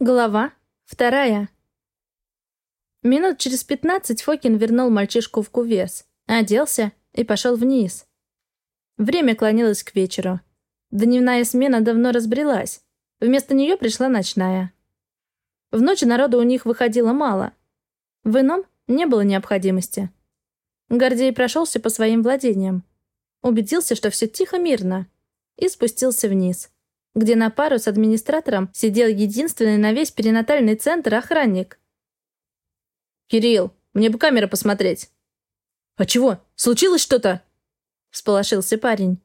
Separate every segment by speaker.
Speaker 1: Глава вторая. Минут через пятнадцать Фокин вернул мальчишку в кувес, оделся и пошел вниз. Время клонилось к вечеру. Дневная смена давно разбрелась. Вместо нее пришла ночная. В ночь народу у них выходило мало. В ином не было необходимости. Гордей прошелся по своим владениям. Убедился, что все тихо-мирно. И спустился вниз где на пару с администратором сидел единственный на весь перинатальный центр охранник.
Speaker 2: «Кирилл, мне бы камеру посмотреть».
Speaker 3: «А чего? Случилось что-то?»
Speaker 1: — всполошился парень.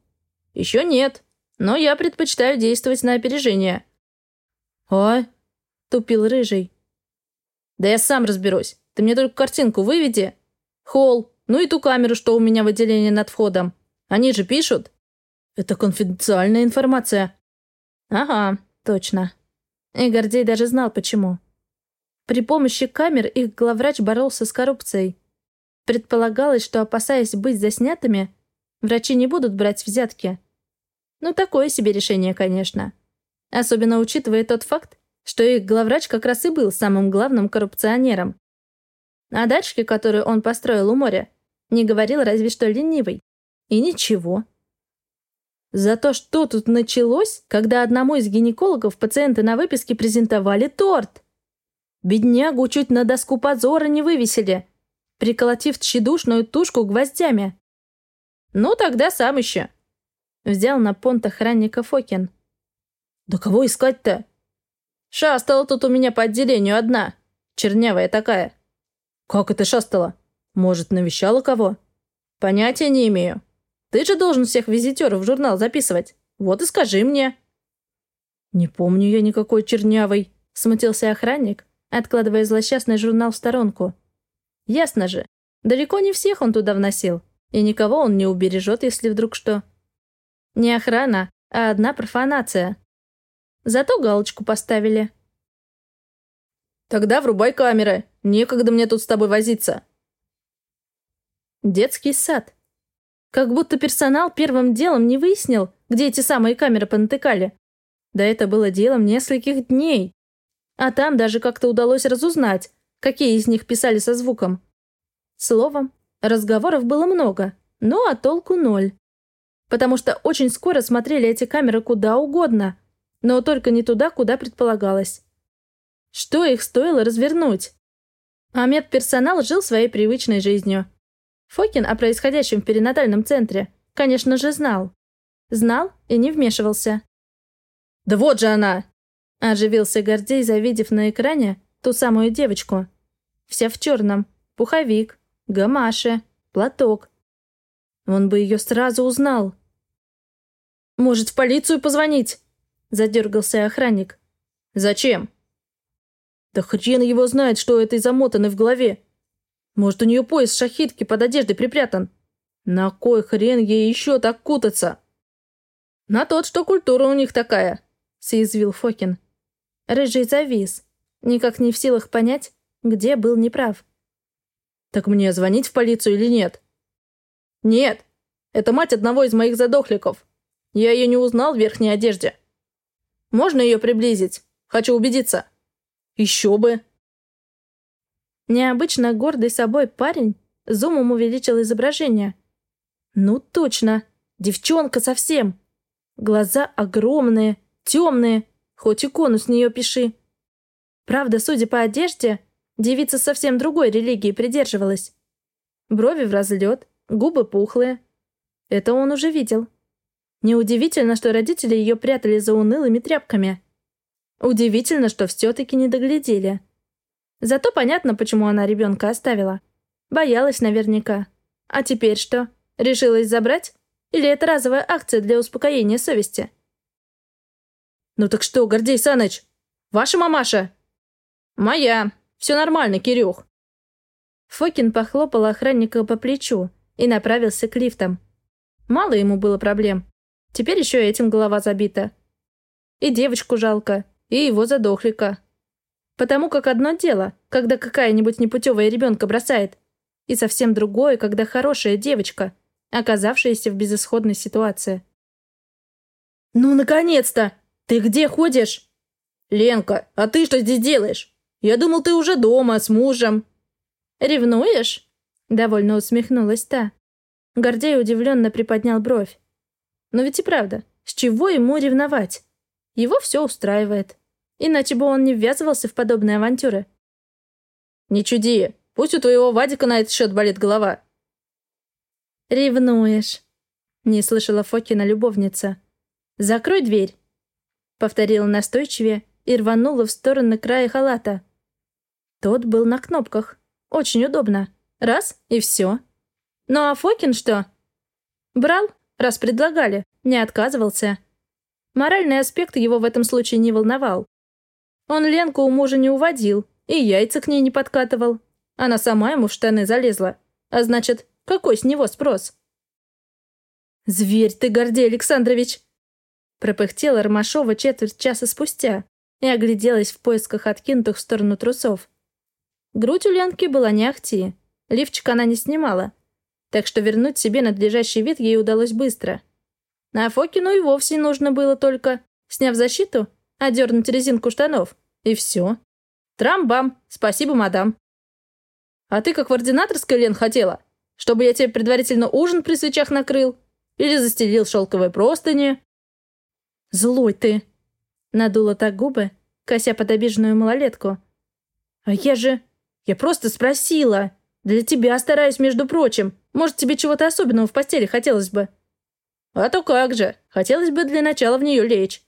Speaker 2: «Еще нет, но я предпочитаю действовать на опережение».
Speaker 3: «А?»
Speaker 1: — тупил Рыжий.
Speaker 2: «Да я сам разберусь. Ты мне только картинку выведи. Холл, ну и ту камеру, что у меня в отделении над входом. Они же пишут».
Speaker 3: «Это конфиденциальная информация»,
Speaker 1: Ага, точно. И Гордей даже знал, почему. При помощи камер их главврач боролся с коррупцией. Предполагалось, что, опасаясь быть заснятыми, врачи не будут брать взятки. Ну, такое себе решение, конечно. Особенно учитывая тот факт, что их главврач как раз и был самым главным коррупционером. О дачке, которую он построил у моря, не говорил разве что ленивый. И ничего. Зато что тут началось, когда одному из гинекологов пациенты на выписке презентовали торт? Беднягу чуть на доску позора не вывесили, приколотив тщедушную тушку гвоздями.
Speaker 2: «Ну, тогда сам еще», — взял на понт охранника Фокин.
Speaker 3: «Да кого искать-то?»
Speaker 2: «Шастала тут у меня по отделению одна, чернявая такая».
Speaker 3: «Как это шастала? Может, навещала кого?»
Speaker 2: «Понятия не имею. Ты же должен всех визитеров в журнал записывать. Вот и скажи мне».
Speaker 3: «Не помню я никакой чернявой», —
Speaker 1: смутился охранник, откладывая злосчастный журнал в сторонку. «Ясно же, далеко не всех он туда вносил, и никого он не убережет, если вдруг что. Не охрана, а одна профанация. Зато галочку поставили».
Speaker 2: «Тогда врубай камеры. Некогда мне тут с тобой возиться».
Speaker 1: Детский сад. Как будто персонал первым делом не выяснил, где эти самые камеры понатыкали. Да это было делом нескольких дней. А там даже как-то удалось разузнать, какие из них писали со звуком. Словом, разговоров было много, но а толку ноль. Потому что очень скоро смотрели эти камеры куда угодно, но только не туда, куда предполагалось. Что их стоило развернуть? А медперсонал жил своей привычной жизнью. Фокин о происходящем в перинатальном центре, конечно же, знал. Знал и не вмешивался.
Speaker 2: «Да вот же она!»
Speaker 1: – оживился Гордей, завидев на экране ту самую девочку. Вся в черном, пуховик, гамаши, платок. Он бы ее сразу узнал.
Speaker 2: «Может, в полицию позвонить?»
Speaker 1: – задергался охранник.
Speaker 2: «Зачем?»
Speaker 3: «Да хрен его знает, что этой замотаны в голове. Может, у нее пояс шахитки под одеждой припрятан? На кой хрен ей еще так кутаться?
Speaker 2: На тот, что культура у них такая, съязвил
Speaker 1: Фокин. Рыжий завис, никак не в силах понять, где был неправ.
Speaker 3: Так мне звонить в полицию или нет?
Speaker 2: Нет, это мать одного из моих задохликов. Я ее не узнал в верхней одежде. Можно ее приблизить? Хочу убедиться.
Speaker 3: Еще бы.
Speaker 1: Необычно гордый собой парень зумом увеличил изображение. Ну точно, девчонка совсем. Глаза огромные, темные, хоть икону с нее пиши. Правда, судя по одежде, девица совсем другой религии придерживалась. Брови в разлет, губы пухлые. Это он уже видел. Неудивительно, что родители ее прятали за унылыми тряпками. Удивительно, что все-таки не доглядели. Зато понятно, почему она ребенка оставила. Боялась наверняка. А теперь что? Решилась забрать? Или это разовая акция для успокоения совести?
Speaker 3: «Ну так что, Гордей Саныч, ваша мамаша?»
Speaker 2: «Моя. Все нормально, Кирюх».
Speaker 1: Фокин похлопал охранника по плечу и направился к лифтам. Мало ему было проблем. Теперь еще этим голова забита. И девочку жалко, и его задохлика. Потому как одно дело, когда какая-нибудь непутевая ребенка бросает, и совсем другое, когда хорошая девочка, оказавшаяся в безысходной ситуации.
Speaker 3: «Ну, наконец-то! Ты где ходишь?»
Speaker 2: «Ленка, а ты что здесь делаешь? Я думал, ты уже дома, с мужем».
Speaker 1: «Ревнуешь?» — довольно усмехнулась та. Гордей удивленно приподнял бровь. «Но ведь и правда, с чего ему ревновать? Его все устраивает. Иначе бы он не ввязывался в подобные авантюры».
Speaker 2: «Не чуди, пусть у твоего Вадика на этот счет болит голова».
Speaker 1: «Ревнуешь», — не слышала Фокина любовница. «Закрой дверь», — повторила настойчивее и рванула в сторону края халата. Тот был на кнопках. Очень удобно. Раз — и все. Ну а Фокин что? Брал, раз предлагали, не отказывался. Моральный аспект его в этом случае не волновал. Он Ленку у мужа не уводил и яйца к ней не подкатывал. Она сама ему в штаны залезла. А значит, какой с него спрос? «Зверь ты, Гордей Александрович!» Пропыхтела Ромашова четверть часа спустя и огляделась в поисках откинутых в сторону трусов. Грудь у Ленки была не ахти. Лифчик она не снимала. Так что вернуть себе надлежащий вид ей удалось быстро. А Фокину и вовсе нужно было только, сняв защиту, одернуть резинку штанов. И все. Трам-бам, спасибо, мадам. А ты как в ординаторской, Лен, хотела? Чтобы я тебе предварительно ужин при свечах накрыл? Или застелил шелковые простыни?» «Злой ты!» Надула так губы, кося под обиженную малолетку. «А я же... Я просто спросила. Для тебя стараюсь, между прочим. Может, тебе чего-то особенного в постели хотелось бы?» «А то как же. Хотелось бы для начала в нее лечь.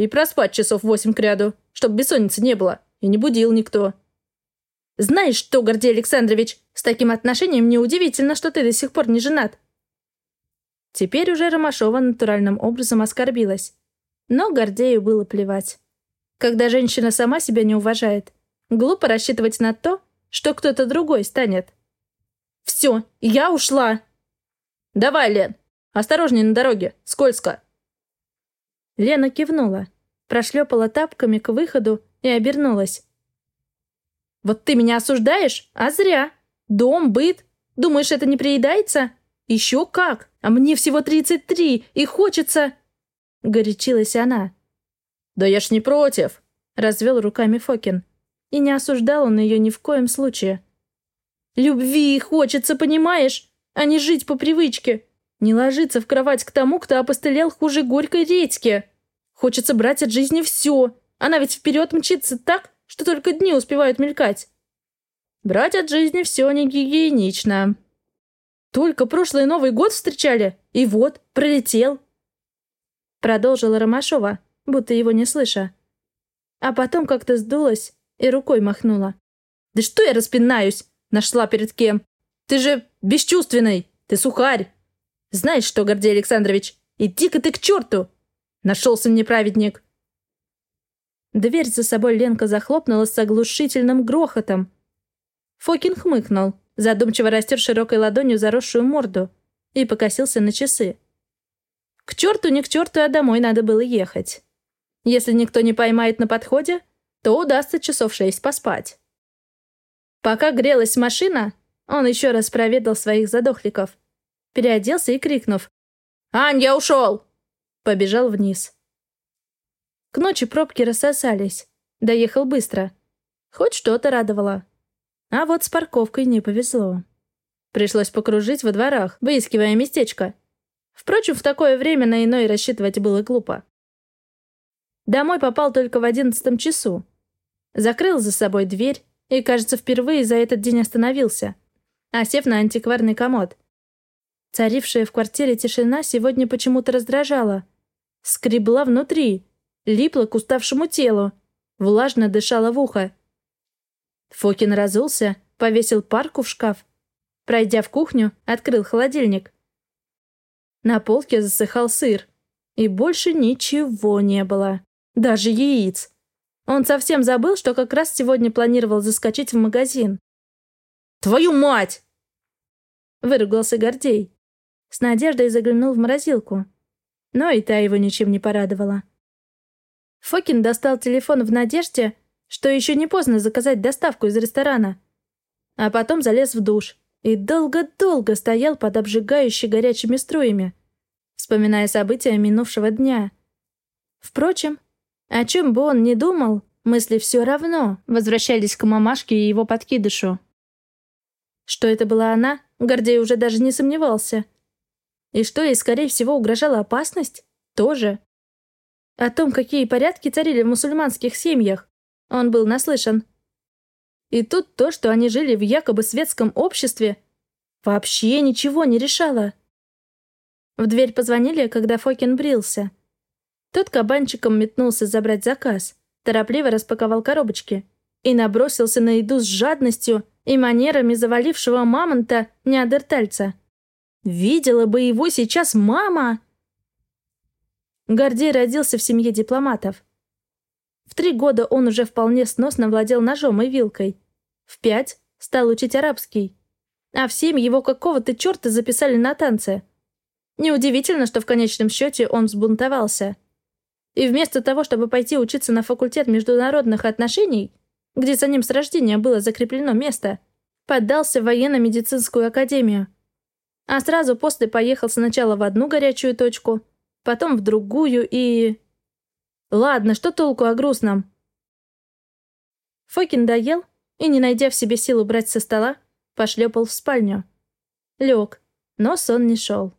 Speaker 1: И проспать часов восемь кряду, чтобы бессонницы не было, и не будил никто». «Знаешь что, Гордей Александрович, с таким отношением неудивительно, что ты до сих пор не женат. Теперь уже Ромашова натуральным образом оскорбилась. Но Гордею было плевать. Когда женщина сама себя не уважает, глупо рассчитывать на то, что кто-то другой станет. «Все, я ушла!» «Давай, Лен, осторожней на дороге, скользко!» Лена кивнула, прошлепала тапками к выходу и обернулась. «Вот ты меня осуждаешь? А зря! Дом, быт. Думаешь, это не приедается? Еще как! А мне всего 33, и хочется...» Горячилась она. «Да я ж не против!» Развел руками Фокин. И не осуждал он ее ни в коем случае. «Любви хочется, понимаешь? А не жить по привычке. Не ложиться в кровать к тому, кто опостылел хуже горькой редьки. Хочется брать от жизни все. Она ведь вперед мчится так, что только дни успевают мелькать. Брать от жизни все не гигиенично. Только прошлый Новый год встречали, и вот, пролетел. Продолжила Ромашова, будто его не слыша. А потом как-то сдулась и рукой махнула. «Да что я распинаюсь? Нашла перед кем? Ты же бесчувственный, ты сухарь. Знаешь что, Гордей Александрович, иди-ка ты к черту! Нашелся мне праведник!» Дверь за собой Ленка захлопнула с оглушительным грохотом, Фокин хмыкнул, задумчиво растер широкой ладонью заросшую морду и покосился на часы. К черту не к черту, а домой надо было ехать. Если никто не поймает на подходе, то удастся часов шесть поспать. Пока грелась машина, он еще раз проведал своих задохликов. Переоделся и крикнув «Ань, я ушел!» Побежал вниз. К ночи пробки рассосались. Доехал быстро. Хоть что-то радовало. А вот с парковкой не повезло. Пришлось покружить во дворах, выискивая местечко. Впрочем, в такое время на иной рассчитывать было глупо. Домой попал только в одиннадцатом часу. Закрыл за собой дверь и, кажется, впервые за этот день остановился, осев на антикварный комод. Царившая в квартире тишина сегодня почему-то раздражала. Скребла внутри, липла к уставшему телу, влажно дышала в ухо. Фокин разулся, повесил парку в шкаф. Пройдя в кухню, открыл холодильник. На полке засыхал сыр. И больше ничего не было. Даже яиц. Он совсем забыл, что как раз сегодня планировал заскочить в магазин. «Твою мать!» Выругался Гордей. С надеждой заглянул в морозилку. Но и та его ничем не порадовала. Фокин достал телефон в надежде, что еще не поздно заказать доставку из ресторана. А потом залез в душ и долго-долго стоял под обжигающей горячими струями, вспоминая события минувшего дня. Впрочем, О чем бы он ни думал, мысли все равно возвращались к мамашке и его подкидышу. Что это была она, Гордей уже даже не сомневался. И что ей, скорее всего, угрожала опасность, тоже. О том, какие порядки царили в мусульманских семьях, он был наслышан. И тут то, что они жили в якобы светском обществе, вообще ничего не решало. В дверь позвонили, когда Фокин брился. Тот кабанчиком метнулся забрать заказ, торопливо распаковал коробочки и набросился на еду с жадностью и манерами завалившего мамонта неандертальца. Видела бы его сейчас мама! Гордей родился в семье дипломатов. В три года он уже вполне сносно владел ножом и вилкой. В пять стал учить арабский. А в семь его какого-то черта записали на танцы. Неудивительно, что в конечном счете он взбунтовался. И вместо того, чтобы пойти учиться на факультет международных отношений, где за ним с рождения было закреплено место, поддался в военно-медицинскую академию. А сразу после поехал сначала в одну горячую точку, потом в другую и... Ладно, что толку о грустном? Фокин доел и, не найдя в себе сил убрать со стола, пошлепал в спальню. Лег, но сон не шел.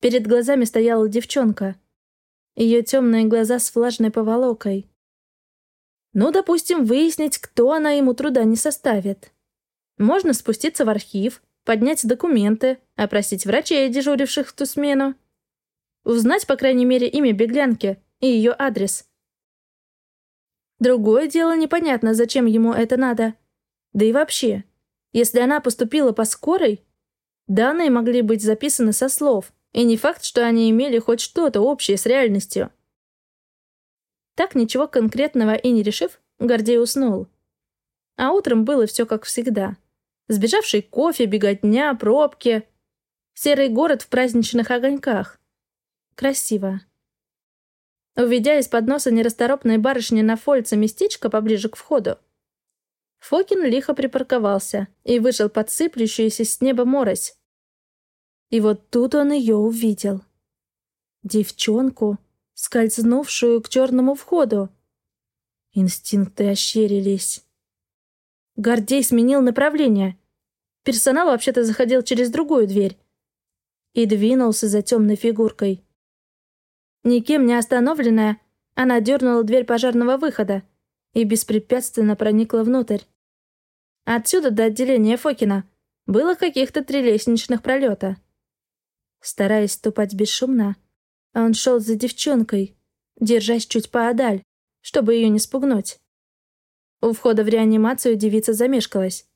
Speaker 1: Перед глазами стояла девчонка. Ее темные глаза с влажной поволокой. Ну, допустим, выяснить, кто она ему труда не составит. Можно спуститься в архив, поднять документы, опросить врачей, дежуривших в ту смену. Узнать, по крайней мере, имя беглянки и ее адрес. Другое дело непонятно, зачем ему это надо. Да и вообще, если она поступила по скорой, данные могли быть записаны со слов, и не факт, что они имели хоть что-то общее с реальностью. Так, ничего конкретного и не решив, Гордей уснул. А утром было все как всегда. Сбежавший кофе, беготня, пробки. Серый город в праздничных огоньках. Красиво. Уведя из-под носа нерасторопной барышни на фольце местечко поближе к входу, Фокин лихо припарковался и вышел под сыплющуюся с неба морось. И вот тут он ее увидел. Девчонку, скользнувшую к черному входу. Инстинкты ощерились. Гордей сменил направление. Персонал вообще-то заходил через другую дверь. И двинулся за темной фигуркой. Никем не остановленная, она дернула дверь пожарного выхода и беспрепятственно проникла внутрь. Отсюда до отделения Фокина было каких-то три лестничных пролета. Стараясь ступать бесшумно, он шел за девчонкой, держась чуть поодаль, чтобы ее не спугнуть. У входа в реанимацию девица замешкалась.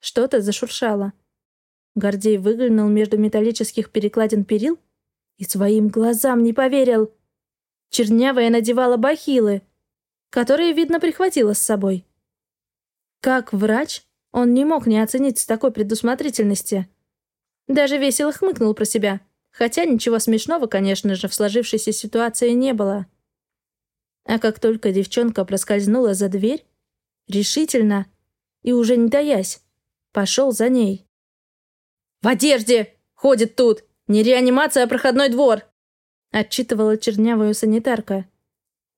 Speaker 1: Что-то зашуршало. Гордей выглянул между металлических перекладин перил и своим глазам не поверил. Чернявая надевала бахилы, которые, видно, прихватила с собой. Как врач, он не мог не оценить с такой предусмотрительности. Даже весело хмыкнул про себя. Хотя ничего смешного, конечно же, в сложившейся ситуации не было. А как только девчонка проскользнула за дверь, решительно и уже не таясь, пошел за ней. «В одежде! Ходит тут! Не реанимация, а проходной двор!» отчитывала чернявую санитарка.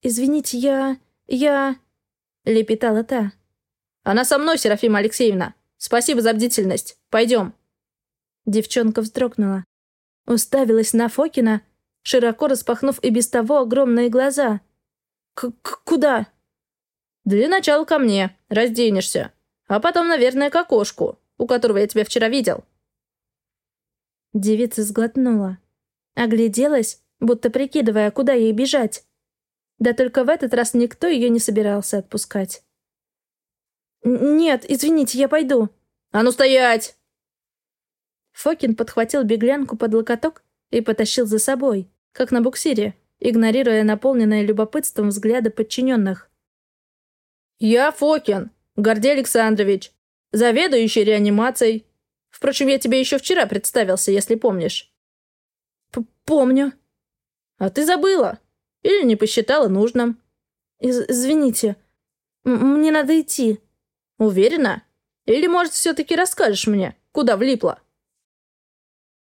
Speaker 1: «Извините, я... я...» — лепетала та. «Она со мной, Серафима Алексеевна! Спасибо за бдительность! Пойдем!» Девчонка вздрогнула уставилась на Фокина, широко распахнув и без того огромные глаза. К -к «Куда?» «Для начала ко мне, разденешься. А потом, наверное, к окошку, у которого я тебя вчера видел». Девица сглотнула. Огляделась, будто прикидывая, куда ей бежать. Да только в этот раз никто ее не собирался отпускать. «Нет, извините, я пойду». «А ну стоять!» Фокин подхватил беглянку под локоток и потащил за собой, как на буксире, игнорируя наполненное любопытством взгляды подчиненных. «Я Фокин, Гордей Александрович, заведующий реанимацией. Впрочем, я тебе еще вчера представился, если помнишь». П «Помню». «А ты забыла? Или не посчитала нужным?» Из «Извините, мне надо идти». «Уверена? Или, может, все-таки расскажешь мне, куда влипла?»